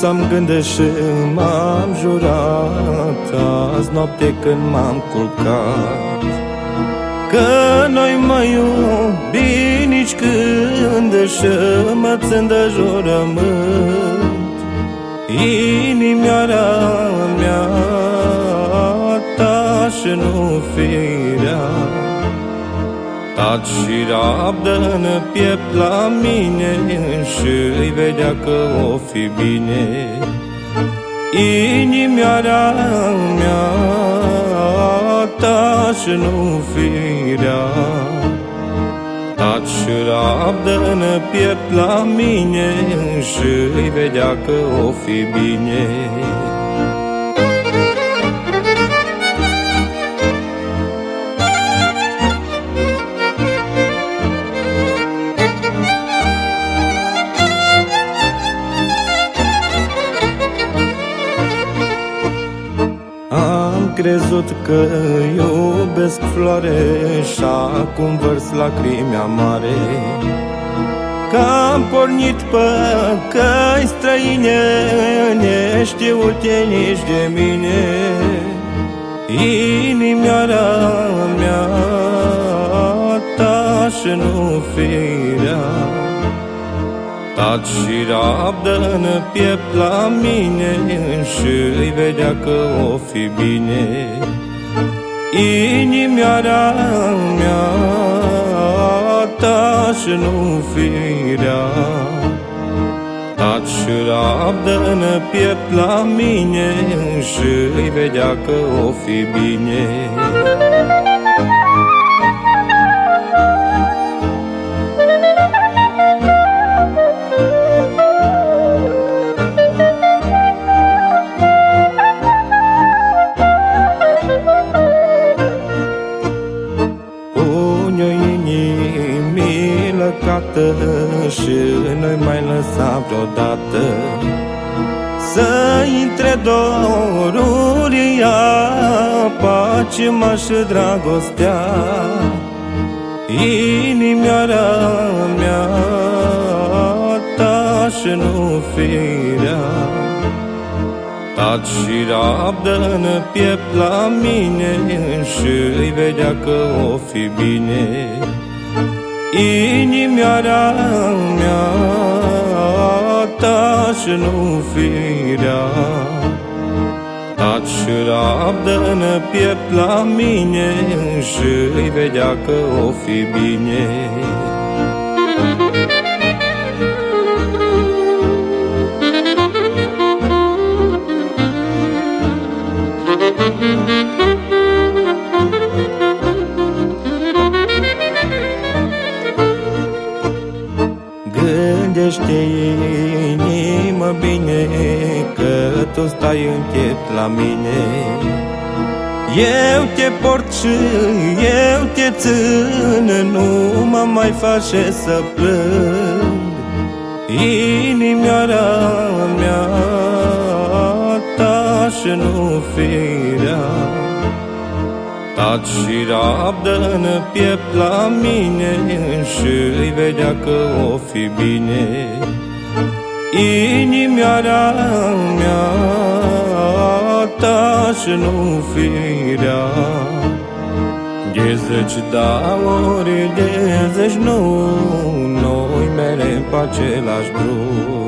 să-mi gândesc și m-am jurat Azi noapte când m-am culcat. Că noi mă iubi nici când Și mă țin de jurământ. Inimioara mea ta și nu firea. Taci și rabdă în piept la mine Și îi vedea că o fi bine. Inimioara mea ta și nu firea. Taci și rabdă în piept la mine Și îi vedea că o fi bine crezut că iubesc floare Și acum vărs lacrimi amare Că am pornit pe căi străine Neștiute nici de mine. Inimioara mea ta și nu firea Taci și rabdă în piept la mine Și îi vedea că o fi bine. Inimioara mea ta și nu firea. Taci și rabdă în piept la mine Și îi vedea că o fi bine plecată Și noi mai lăsa vreodată. Să intre doruri apa ce m-aș dragostea. Inimioara mea ta și nu firea. Taci și rabdă în piept la mine Și îi vedea că o fi bine Inimioara mea ta și nu firea. Taci și rabdă în piept la mine Și îi vedea că o fi bine Gândește inimă bine Că tu stai închept la mine. Eu te port și eu te țin Nu mă mai face să plâng. Inimioara mea ta și nu firea Taci și rabdă în piept la mine Și îi vedea că o fi bine. Inimioara mea ta și nu firea. De zeci da ori de zeci nu Noi merem pe același drum